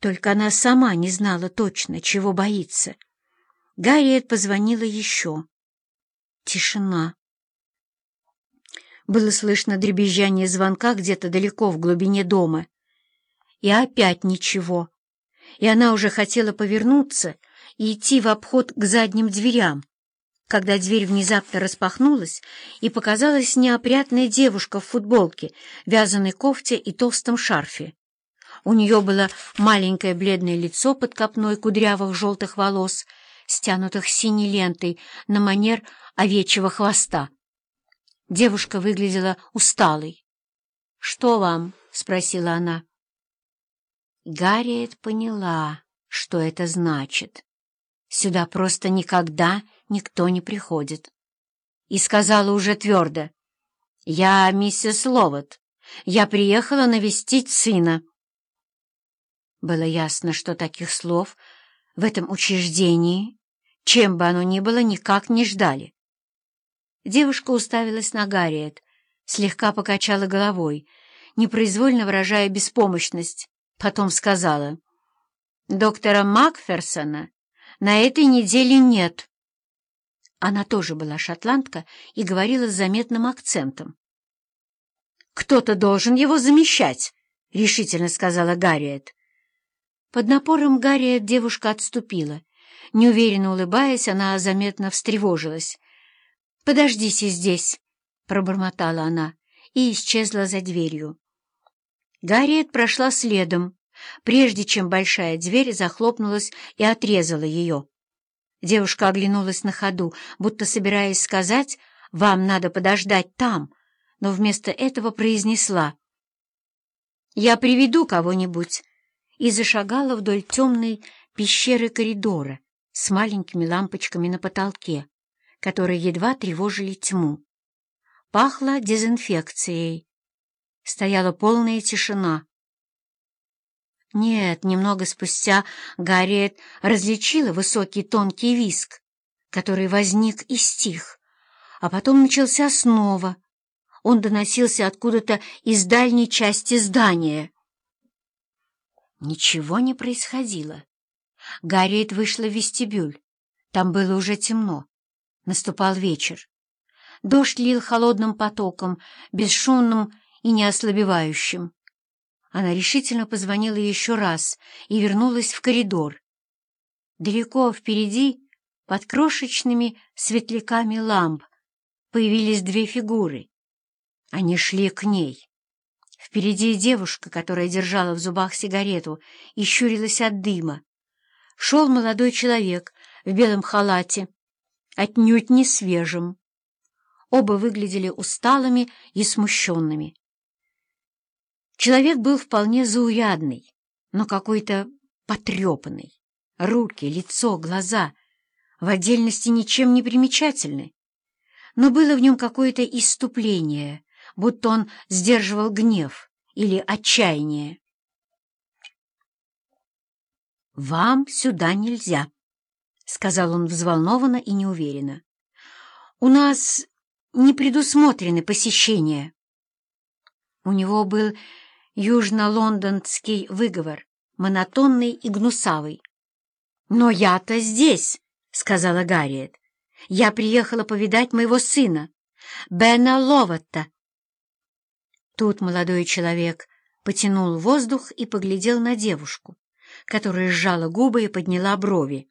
Только она сама не знала точно, чего боится. Гарриет позвонила еще. Тишина. Было слышно дребезжание звонка где-то далеко в глубине дома. И опять ничего. И она уже хотела повернуться и идти в обход к задним дверям, когда дверь внезапно распахнулась, и показалась неопрятная девушка в футболке, вязаной кофте и толстом шарфе. У нее было маленькое бледное лицо под копной кудрявых желтых волос, стянутых синей лентой на манер овечьего хвоста. Девушка выглядела усталой. «Что вам?» — спросила она. Гарриет поняла, что это значит. Сюда просто никогда никто не приходит. И сказала уже твердо. «Я миссис Ловот. Я приехала навестить сына». Было ясно, что таких слов в этом учреждении, чем бы оно ни было, никак не ждали. Девушка уставилась на Гарриет, слегка покачала головой, непроизвольно выражая беспомощность, потом сказала, «Доктора Макферсона на этой неделе нет». Она тоже была шотландка и говорила с заметным акцентом. «Кто-то должен его замещать», — решительно сказала Гарриет. Под напором Гарриет девушка отступила. Неуверенно улыбаясь, она заметно встревожилась. «Подождите здесь», — пробормотала она и исчезла за дверью. Гарриет прошла следом, прежде чем большая дверь захлопнулась и отрезала ее. Девушка оглянулась на ходу, будто собираясь сказать «Вам надо подождать там», но вместо этого произнесла «Я приведу кого-нибудь» и зашагала вдоль темной пещеры коридора с маленькими лампочками на потолке, которые едва тревожили тьму. Пахло дезинфекцией. Стояла полная тишина. Нет, немного спустя Гарриет различила высокий тонкий виск, который возник и стих, а потом начался снова. Он доносился откуда-то из дальней части здания. Ничего не происходило. Гарриет вышла в вестибюль. Там было уже темно. Наступал вечер. Дождь лил холодным потоком, бесшумным и неослабевающим. Она решительно позвонила еще раз и вернулась в коридор. Далеко впереди, под крошечными светляками ламп, появились две фигуры. Они шли к ней. Впереди девушка, которая держала в зубах сигарету и щурилась от дыма. Шел молодой человек в белом халате, отнюдь не свежим. Оба выглядели усталыми и смущенными. Человек был вполне заурядный, но какой-то потрепанный. Руки, лицо, глаза в отдельности ничем не примечательны. Но было в нем какое-то иступление, будто он сдерживал гнев или отчаяние. «Вам сюда нельзя», — сказал он взволнованно и неуверенно. «У нас не предусмотрены посещения». У него был южно-лондонский выговор, монотонный и гнусавый. «Но я-то здесь», — сказала Гарриет. «Я приехала повидать моего сына, Бена Ловатта». Тут молодой человек потянул воздух и поглядел на девушку, которая сжала губы и подняла брови.